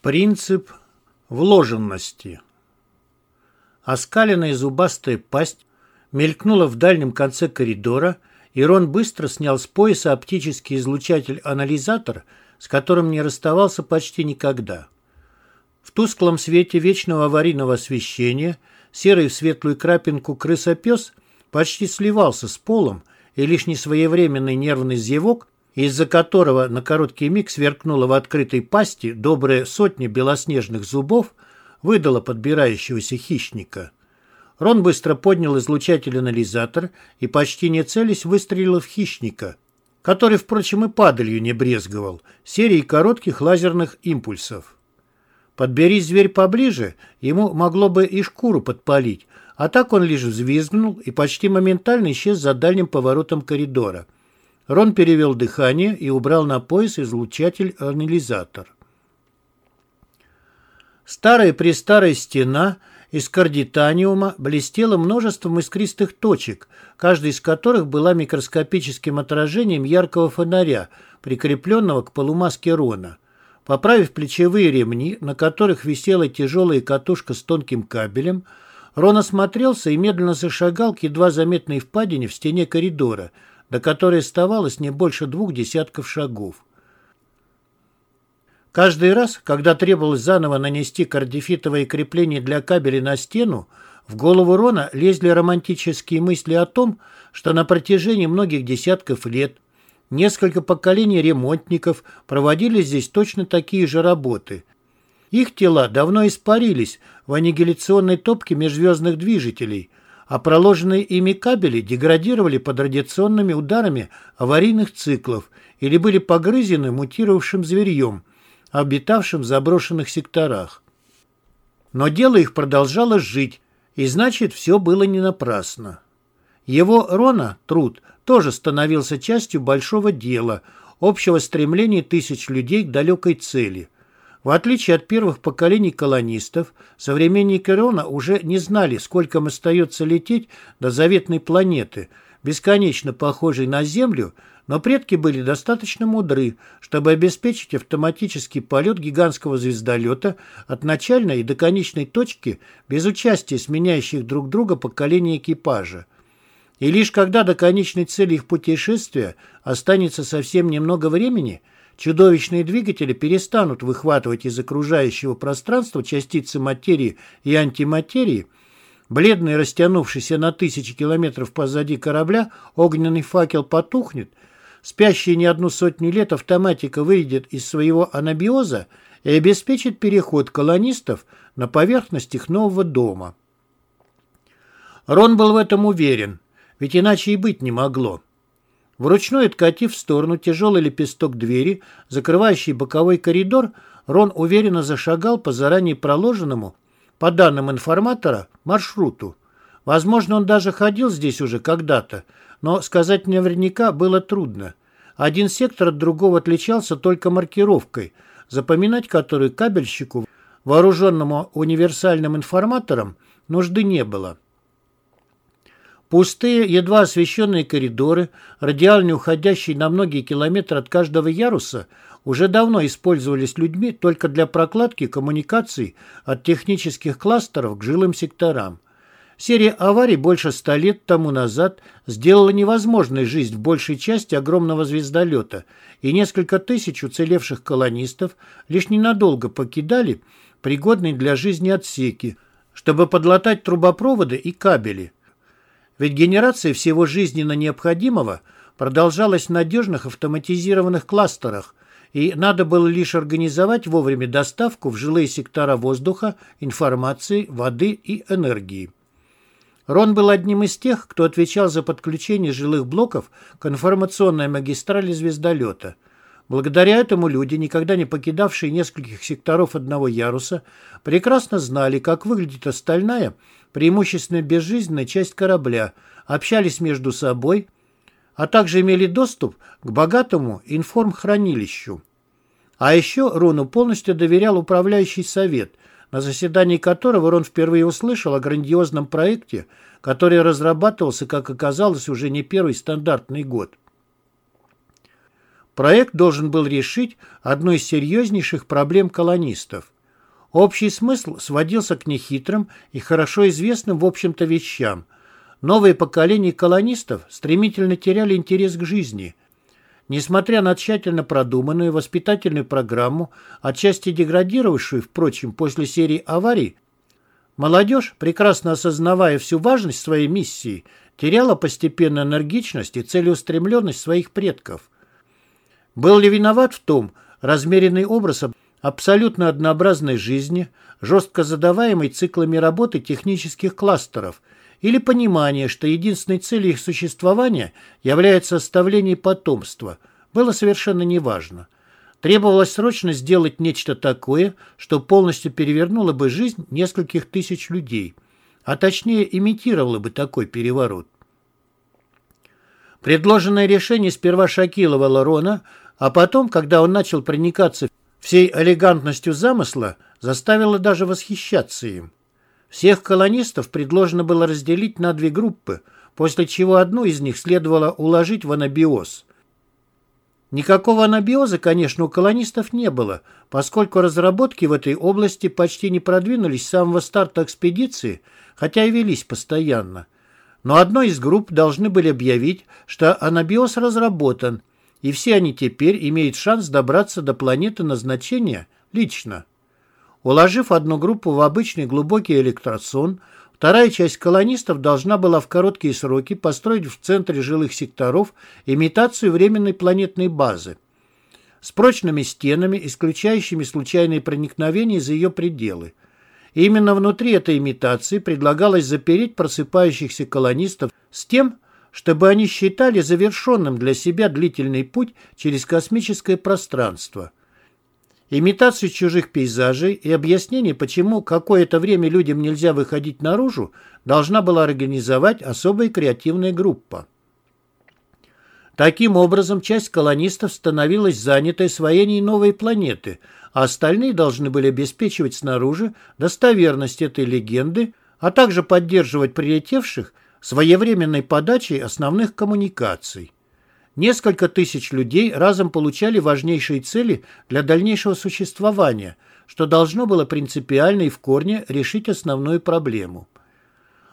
Принцип вложенности. Оскаленная зубастая пасть мелькнула в дальнем конце коридора, и Рон быстро снял с пояса оптический излучатель-анализатор, с которым не расставался почти никогда. В тусклом свете вечного аварийного освещения серый в светлую крапинку крысопес почти сливался с полом, и лишь несвоевременный нервный зевок из-за которого на короткий миг сверкнула в открытой пасти добрая сотня белоснежных зубов, выдала подбирающегося хищника. Рон быстро поднял излучатель-анализатор и, почти не целясь, выстрелил в хищника, который, впрочем, и падалью не брезговал, серией коротких лазерных импульсов. Подбери зверь поближе, ему могло бы и шкуру подпалить, а так он лишь взвизгнул и почти моментально исчез за дальним поворотом коридора – Рон перевел дыхание и убрал на пояс излучатель-анализатор. Старая-престарая стена из кардитаниума блестела множеством искристых точек, каждая из которых была микроскопическим отражением яркого фонаря, прикрепленного к полумаске Рона. Поправив плечевые ремни, на которых висела тяжелая катушка с тонким кабелем, Рон осмотрелся и медленно зашагал к едва заметной впадине в стене коридора – до которой оставалось не больше двух десятков шагов. Каждый раз, когда требовалось заново нанести кардифитовое крепление для кабеля на стену, в голову Рона лезли романтические мысли о том, что на протяжении многих десятков лет несколько поколений ремонтников проводили здесь точно такие же работы. Их тела давно испарились в аннигиляционной топке межзвездных движителей, а проложенные ими кабели деградировали под радиационными ударами аварийных циклов или были погрызены мутировавшим зверьем, обитавшим в заброшенных секторах. Но дело их продолжало жить, и значит, все было не напрасно. Его Рона, труд, тоже становился частью большого дела, общего стремления тысяч людей к далекой цели – в отличие от первых поколений колонистов, современники Рона уже не знали, сколько им остается лететь до заветной планеты, бесконечно похожей на Землю, но предки были достаточно мудры, чтобы обеспечить автоматический полет гигантского звездолета от начальной и до конечной точки без участия сменяющих друг друга поколений экипажа. И лишь когда до конечной цели их путешествия останется совсем немного времени – Чудовищные двигатели перестанут выхватывать из окружающего пространства частицы материи и антиматерии. Бледный, растянувшийся на тысячи километров позади корабля, огненный факел потухнет. Спящая не одну сотню лет автоматика выйдет из своего анабиоза и обеспечит переход колонистов на поверхность их нового дома. Рон был в этом уверен, ведь иначе и быть не могло. Вручную откатив в сторону тяжелый лепесток двери, закрывающий боковой коридор, Рон уверенно зашагал по заранее проложенному, по данным информатора, маршруту. Возможно, он даже ходил здесь уже когда-то, но сказать наверняка было трудно. Один сектор от другого отличался только маркировкой, запоминать которую кабельщику, вооруженному универсальным информатором, нужды не было. Пустые, едва освещенные коридоры, радиально уходящие на многие километры от каждого яруса, уже давно использовались людьми только для прокладки коммуникаций от технических кластеров к жилым секторам. Серия аварий больше ста лет тому назад сделала невозможной жизнь в большей части огромного звездолета, и несколько тысяч уцелевших колонистов лишь ненадолго покидали пригодные для жизни отсеки, чтобы подлатать трубопроводы и кабели – ведь генерация всего жизненно необходимого продолжалась в надежных автоматизированных кластерах, и надо было лишь организовать вовремя доставку в жилые сектора воздуха, информации, воды и энергии. Рон был одним из тех, кто отвечал за подключение жилых блоков к информационной магистрали звездолета. Благодаря этому люди, никогда не покидавшие нескольких секторов одного яруса, прекрасно знали, как выглядит остальная – преимущественно безжизненная часть корабля, общались между собой, а также имели доступ к богатому информхранилищу. А еще Рону полностью доверял управляющий совет, на заседании которого Рон впервые услышал о грандиозном проекте, который разрабатывался, как оказалось, уже не первый стандартный год. проект должен был решить одну из серьезнейших проблем колонистов. Общий смысл сводился к нехитрым и хорошо известным в общем-то вещам. Новые поколения колонистов стремительно теряли интерес к жизни. Несмотря на тщательно продуманную воспитательную программу, отчасти деградировавшую, впрочем, после серии аварий, молодежь, прекрасно осознавая всю важность своей миссии, теряла постепенно энергичность и целеустремленность своих предков. Был ли виноват в том размеренный образ абсолютно однообразной жизни, жестко задаваемой циклами работы технических кластеров, или понимание, что единственной целью их существования является оставление потомства, было совершенно неважно. Требовалось срочно сделать нечто такое, что полностью перевернуло бы жизнь нескольких тысяч людей, а точнее имитировало бы такой переворот. Предложенное решение сперва шокировало Рона, а потом, когда он начал проникаться всей элегантностью замысла, заставило даже восхищаться им. Всех колонистов предложено было разделить на две группы, после чего одну из них следовало уложить в анабиоз. Никакого анабиоза, конечно, у колонистов не было, поскольку разработки в этой области почти не продвинулись с самого старта экспедиции, хотя и велись постоянно. Но одной из групп должны были объявить, что анабиоз разработан, и все они теперь имеют шанс добраться до планеты назначения лично. Уложив одну группу в обычный глубокий электросон, вторая часть колонистов должна была в короткие сроки построить в центре жилых секторов имитацию временной планетной базы с прочными стенами, исключающими случайные проникновения за ее пределы. И именно внутри этой имитации предлагалось запереть просыпающихся колонистов с тем, чтобы они считали завершенным для себя длительный путь через космическое пространство. Имитацию чужих пейзажей и объяснение, почему какое-то время людям нельзя выходить наружу, должна была организовать особая креативная группа. Таким образом, часть колонистов становилась занятой освоением новой планеты, а остальные должны были обеспечивать снаружи достоверность этой легенды, а также поддерживать прилетевших своевременной подачей основных коммуникаций. Несколько тысяч людей разом получали важнейшие цели для дальнейшего существования, что должно было принципиально и в корне решить основную проблему.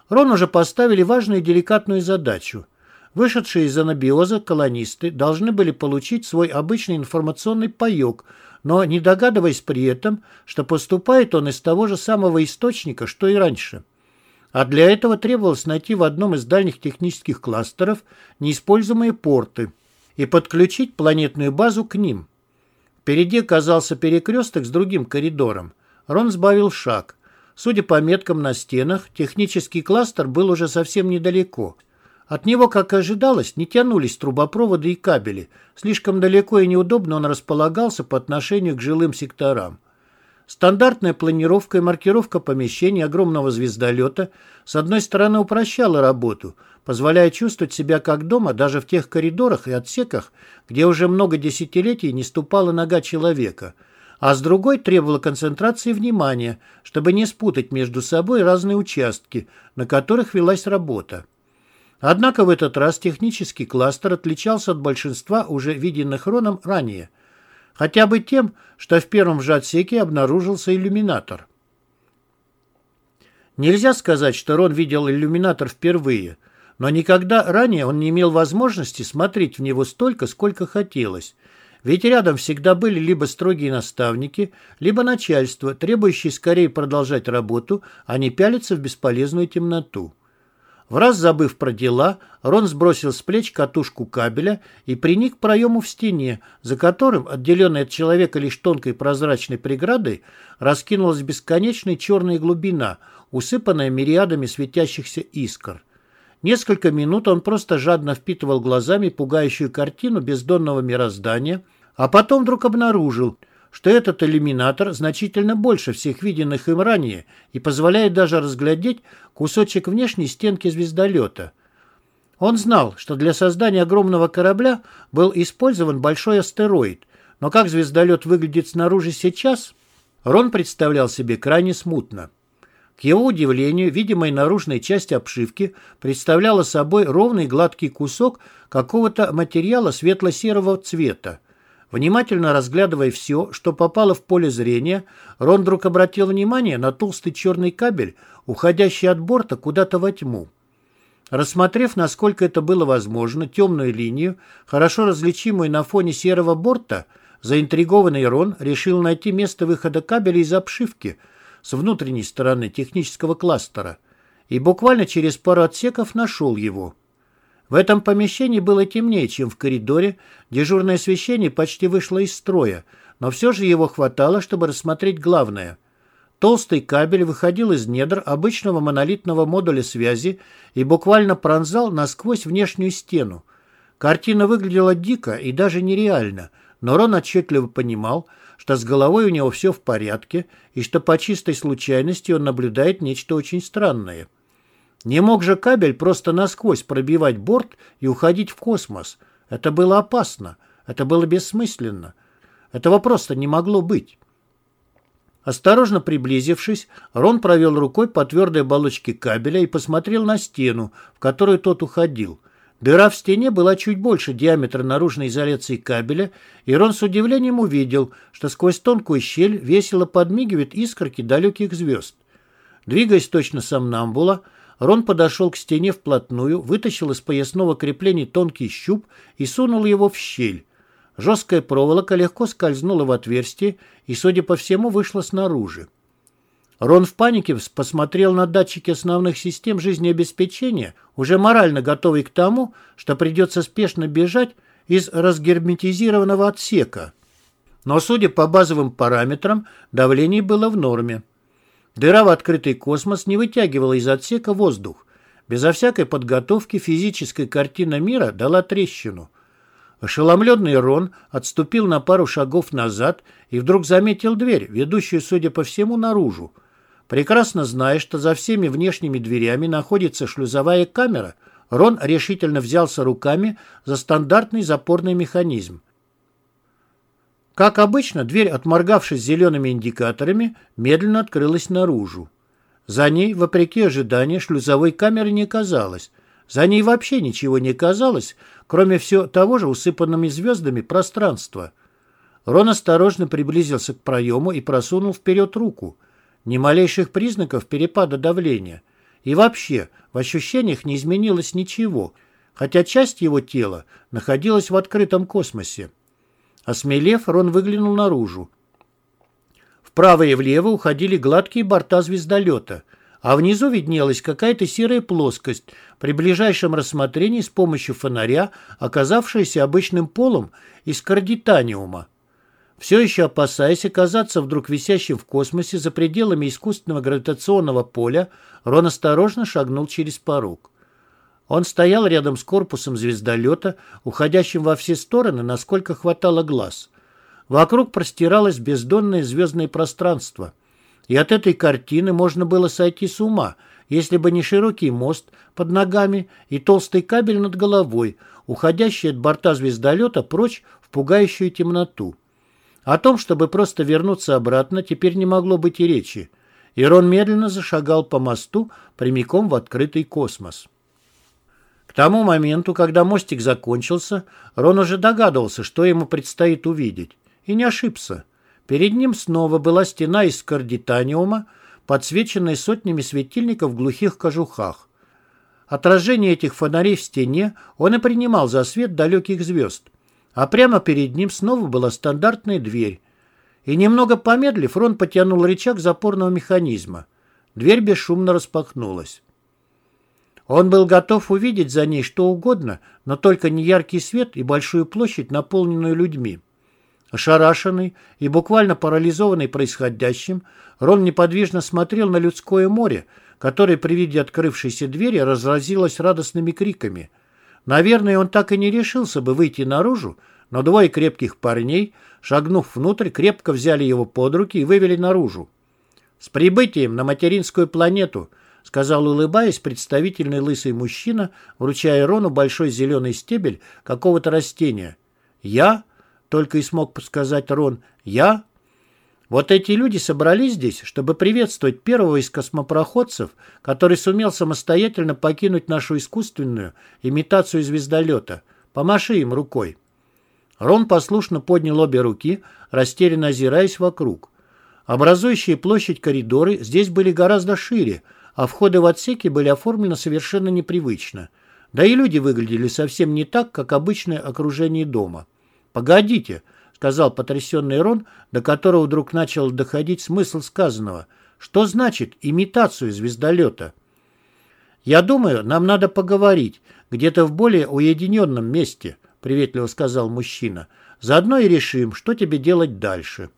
Рон уже поставили важную и деликатную задачу. Вышедшие из анабиоза колонисты должны были получить свой обычный информационный паек, но не догадываясь при этом, что поступает он из того же самого источника, что и раньше – а для этого требовалось найти в одном из дальних технических кластеров неиспользуемые порты и подключить планетную базу к ним. Впереди оказался перекресток с другим коридором. Рон сбавил шаг. Судя по меткам на стенах, технический кластер был уже совсем недалеко. От него, как и ожидалось, не тянулись трубопроводы и кабели. Слишком далеко и неудобно он располагался по отношению к жилым секторам. Стандартная планировка и маркировка помещений огромного звездолета с одной стороны упрощала работу, позволяя чувствовать себя как дома даже в тех коридорах и отсеках, где уже много десятилетий не ступала нога человека, а с другой требовала концентрации внимания, чтобы не спутать между собой разные участки, на которых велась работа. Однако в этот раз технический кластер отличался от большинства уже виденных Роном ранее – Хотя бы тем, что в первом же отсеке обнаружился иллюминатор. Нельзя сказать, что Рон видел иллюминатор впервые, но никогда ранее он не имел возможности смотреть в него столько, сколько хотелось. Ведь рядом всегда были либо строгие наставники, либо начальство, требующие скорее продолжать работу, а не пялиться в бесполезную темноту. В раз забыв про дела, Рон сбросил с плеч катушку кабеля и приник к проему в стене, за которым, отделенный от человека лишь тонкой прозрачной преградой, раскинулась бесконечная черная глубина, усыпанная мириадами светящихся искр. Несколько минут он просто жадно впитывал глазами пугающую картину бездонного мироздания, а потом вдруг обнаружил – что этот иллюминатор значительно больше всех виденных им ранее и позволяет даже разглядеть кусочек внешней стенки звездолета. Он знал, что для создания огромного корабля был использован большой астероид, но как звездолет выглядит снаружи сейчас, Рон представлял себе крайне смутно. К его удивлению, видимая наружная часть обшивки представляла собой ровный гладкий кусок какого-то материала светло-серого цвета. Внимательно разглядывая все, что попало в поле зрения, Рон вдруг обратил внимание на толстый черный кабель, уходящий от борта куда-то во тьму. Рассмотрев, насколько это было возможно, темную линию, хорошо различимую на фоне серого борта, заинтригованный Рон решил найти место выхода кабеля из обшивки с внутренней стороны технического кластера и буквально через пару отсеков нашел его. В этом помещении было темнее, чем в коридоре, дежурное освещение почти вышло из строя, но все же его хватало, чтобы рассмотреть главное. Толстый кабель выходил из недр обычного монолитного модуля связи и буквально пронзал насквозь внешнюю стену. Картина выглядела дико и даже нереально, но Рон отчетливо понимал, что с головой у него все в порядке и что по чистой случайности он наблюдает нечто очень странное. Не мог же кабель просто насквозь пробивать борт и уходить в космос. Это было опасно. Это было бессмысленно. Этого просто не могло быть. Осторожно приблизившись, Рон провел рукой по твердой оболочке кабеля и посмотрел на стену, в которую тот уходил. Дыра в стене была чуть больше диаметра наружной изоляции кабеля, и Рон с удивлением увидел, что сквозь тонкую щель весело подмигивают искорки далеких звезд. Двигаясь точно сомнамбула, Рон подошел к стене вплотную, вытащил из поясного крепления тонкий щуп и сунул его в щель. Жесткая проволока легко скользнула в отверстие и, судя по всему, вышла снаружи. Рон в панике посмотрел на датчики основных систем жизнеобеспечения, уже морально готовый к тому, что придется спешно бежать из разгерметизированного отсека. Но, судя по базовым параметрам, давление было в норме. Дыра в открытый космос не вытягивала из отсека воздух. Безо всякой подготовки физическая картина мира дала трещину. Ошеломленный Рон отступил на пару шагов назад и вдруг заметил дверь, ведущую, судя по всему, наружу. Прекрасно зная, что за всеми внешними дверями находится шлюзовая камера, Рон решительно взялся руками за стандартный запорный механизм. Как обычно, дверь, отморгавшись зелеными индикаторами, медленно открылась наружу. За ней, вопреки ожиданию, шлюзовой камеры не казалось. За ней вообще ничего не казалось, кроме все того же усыпанными звездами пространства. Рон осторожно приблизился к проему и просунул вперед руку. Ни малейших признаков перепада давления. И вообще, в ощущениях не изменилось ничего, хотя часть его тела находилась в открытом космосе. Осмелев, Рон выглянул наружу. Вправо и влево уходили гладкие борта звездолета, а внизу виднелась какая-то серая плоскость, при ближайшем рассмотрении с помощью фонаря, оказавшаяся обычным полом из кардитаниума. Все еще опасаясь оказаться вдруг висящим в космосе за пределами искусственного гравитационного поля, Рон осторожно шагнул через порог. Он стоял рядом с корпусом звездолета, уходящим во все стороны, насколько хватало глаз. Вокруг простиралось бездонное звездное пространство. И от этой картины можно было сойти с ума, если бы не широкий мост под ногами и толстый кабель над головой, уходящий от борта звездолета прочь в пугающую темноту. О том, чтобы просто вернуться обратно, теперь не могло быть и речи. Ирон медленно зашагал по мосту прямиком в открытый космос. Тому моменту, когда мостик закончился, Рон уже догадывался, что ему предстоит увидеть. И не ошибся. Перед ним снова была стена из кардитаниума, подсвеченная сотнями светильников в глухих кожухах. Отражение этих фонарей в стене он и принимал за свет далеких звезд. А прямо перед ним снова была стандартная дверь. И немного помедлив, Рон потянул рычаг запорного механизма. Дверь бесшумно распахнулась. Он был готов увидеть за ней что угодно, но только не яркий свет и большую площадь, наполненную людьми. Ошарашенный и буквально парализованный происходящим, Рон неподвижно смотрел на людское море, которое при виде открывшейся двери разразилось радостными криками. Наверное, он так и не решился бы выйти наружу, но двое крепких парней, шагнув внутрь, крепко взяли его под руки и вывели наружу. «С прибытием на материнскую планету!» Сказал, улыбаясь, представительный лысый мужчина, вручая Рону большой зеленый стебель какого-то растения. «Я?» — только и смог сказать Рон. «Я?» Вот эти люди собрались здесь, чтобы приветствовать первого из космопроходцев, который сумел самостоятельно покинуть нашу искусственную имитацию звездолета. Помаши им рукой. Рон послушно поднял обе руки, растерянно озираясь вокруг. Образующие площадь коридоры здесь были гораздо шире, а входы в отсеки были оформлены совершенно непривычно. Да и люди выглядели совсем не так, как обычное окружение дома. «Погодите», — сказал потрясенный Рон, до которого вдруг начал доходить смысл сказанного. «Что значит имитацию звездолета?» «Я думаю, нам надо поговорить, где-то в более уединенном месте», — приветливо сказал мужчина. «Заодно и решим, что тебе делать дальше».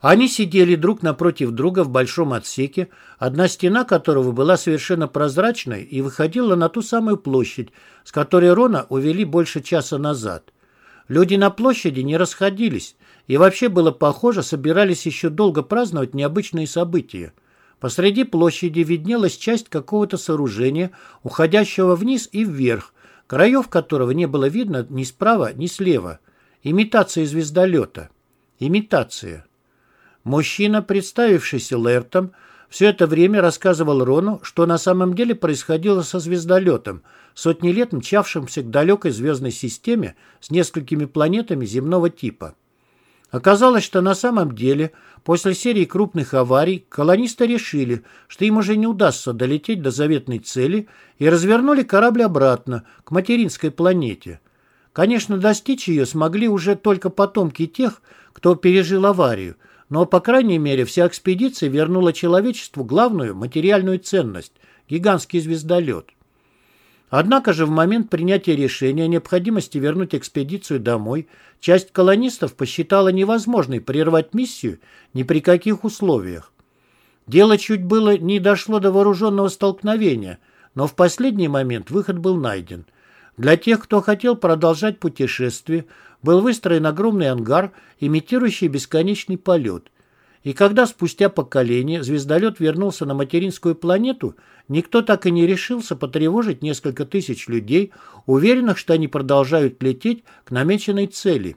Они сидели друг напротив друга в большом отсеке, одна стена которого была совершенно прозрачной и выходила на ту самую площадь, с которой Рона увели больше часа назад. Люди на площади не расходились, и вообще было похоже, собирались еще долго праздновать необычные события. Посреди площади виднелась часть какого-то сооружения, уходящего вниз и вверх, краев которого не было видно ни справа, ни слева. Имитация звездолета. Имитация. Мужчина, представившийся Лертом, все это время рассказывал Рону, что на самом деле происходило со звездолетом, сотни лет мчавшимся к далекой звездной системе с несколькими планетами земного типа. Оказалось, что на самом деле после серии крупных аварий колонисты решили, что им уже не удастся долететь до заветной цели и развернули корабль обратно, к материнской планете. Конечно, достичь ее смогли уже только потомки тех, кто пережил аварию, но, по крайней мере, вся экспедиция вернула человечеству главную материальную ценность – гигантский звездолет. Однако же в момент принятия решения о необходимости вернуть экспедицию домой, часть колонистов посчитала невозможной прервать миссию ни при каких условиях. Дело чуть было не дошло до вооруженного столкновения, но в последний момент выход был найден. Для тех, кто хотел продолжать путешествие, был выстроен огромный ангар, имитирующий бесконечный полет. И когда спустя поколение звездолет вернулся на материнскую планету, никто так и не решился потревожить несколько тысяч людей, уверенных, что они продолжают лететь к намеченной цели.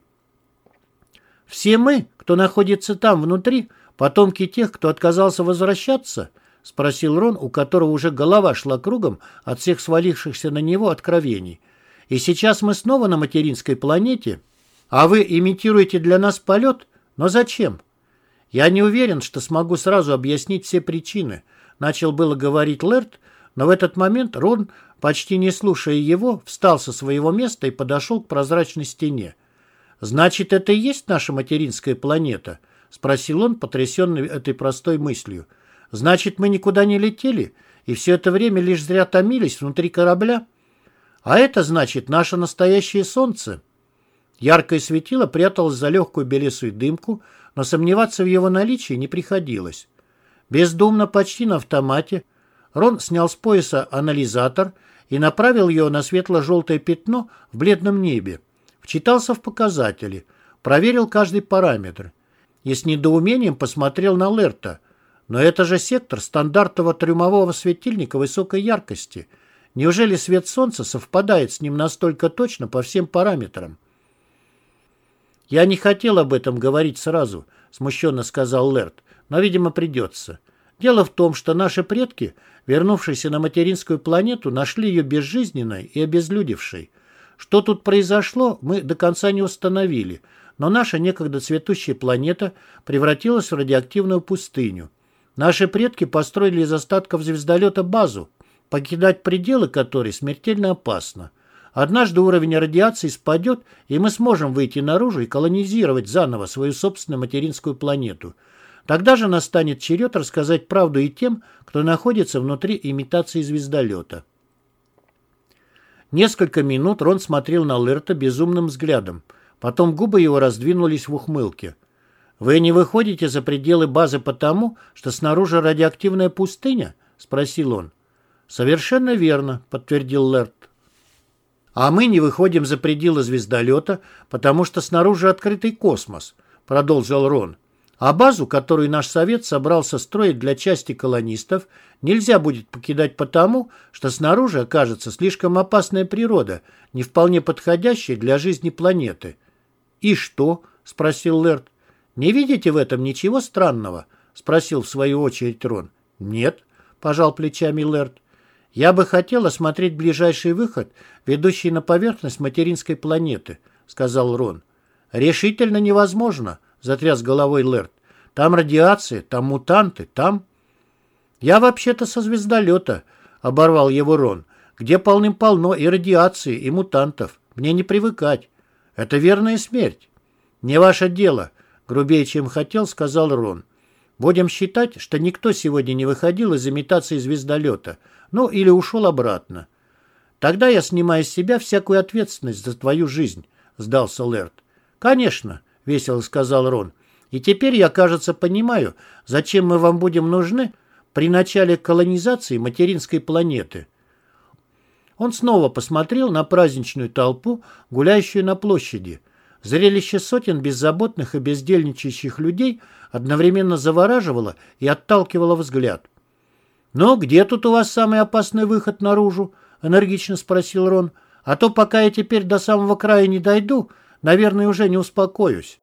«Все мы, кто находится там внутри, потомки тех, кто отказался возвращаться?» — спросил Рон, у которого уже голова шла кругом от всех свалившихся на него откровений. «И сейчас мы снова на материнской планете?» А вы имитируете для нас полет? Но зачем? Я не уверен, что смогу сразу объяснить все причины. Начал было говорить Лерт, но в этот момент Рон, почти не слушая его, встал со своего места и подошел к прозрачной стене. «Значит, это и есть наша материнская планета?» — спросил он, потрясенный этой простой мыслью. «Значит, мы никуда не летели, и все это время лишь зря томились внутри корабля? А это значит наше настоящее солнце?» Яркое светило пряталось за легкую белесую дымку, но сомневаться в его наличии не приходилось. Бездумно, почти на автомате, Рон снял с пояса анализатор и направил его на светло-желтое пятно в бледном небе. Вчитался в показатели, проверил каждый параметр и с недоумением посмотрел на Лерта. Но это же сектор стандартного трюмового светильника высокой яркости. Неужели свет солнца совпадает с ним настолько точно по всем параметрам? «Я не хотел об этом говорить сразу», — смущенно сказал Лерт, «но, видимо, придется. Дело в том, что наши предки, вернувшиеся на материнскую планету, нашли ее безжизненной и обезлюдевшей. Что тут произошло, мы до конца не установили, но наша некогда цветущая планета превратилась в радиоактивную пустыню. Наши предки построили из остатков звездолета базу, покидать пределы которой смертельно опасно. Однажды уровень радиации спадет, и мы сможем выйти наружу и колонизировать заново свою собственную материнскую планету. Тогда же настанет черед рассказать правду и тем, кто находится внутри имитации звездолета. Несколько минут Рон смотрел на Лерта безумным взглядом. Потом губы его раздвинулись в ухмылке. «Вы не выходите за пределы базы потому, что снаружи радиоактивная пустыня?» — спросил он. «Совершенно верно», — подтвердил Лерт. А мы не выходим за пределы звездолета, потому что снаружи открытый космос, продолжил Рон. А базу, которую наш совет собрался строить для части колонистов, нельзя будет покидать потому, что снаружи окажется слишком опасная природа, не вполне подходящая для жизни планеты. «И что?» — спросил Лерт. «Не видите в этом ничего странного?» — спросил в свою очередь Рон. «Нет», — пожал плечами Лерт. Я бы хотел осмотреть ближайший выход, ведущий на поверхность материнской планеты, сказал Рон. «Решительно невозможно», — затряс головой Лерт. «Там радиация, там мутанты, там...» «Я вообще-то со звездолета», — оборвал его Рон, «где полным-полно и радиации, и мутантов. Мне не привыкать. Это верная смерть». «Не ваше дело», — грубее, чем хотел, сказал Рон. «Будем считать, что никто сегодня не выходил из имитации звездолета, ну или ушел обратно». «Тогда я снимаю с себя всякую ответственность за твою жизнь», — сдался Лерт. «Конечно», — весело сказал Рон. «И теперь я, кажется, понимаю, зачем мы вам будем нужны при начале колонизации материнской планеты». Он снова посмотрел на праздничную толпу, гуляющую на площади. Зрелище сотен беззаботных и бездельничающих людей одновременно завораживало и отталкивало взгляд. «Ну, где тут у вас самый опасный выход наружу?» — энергично спросил Рон. «А то, пока я теперь до самого края не дойду, наверное, уже не успокоюсь».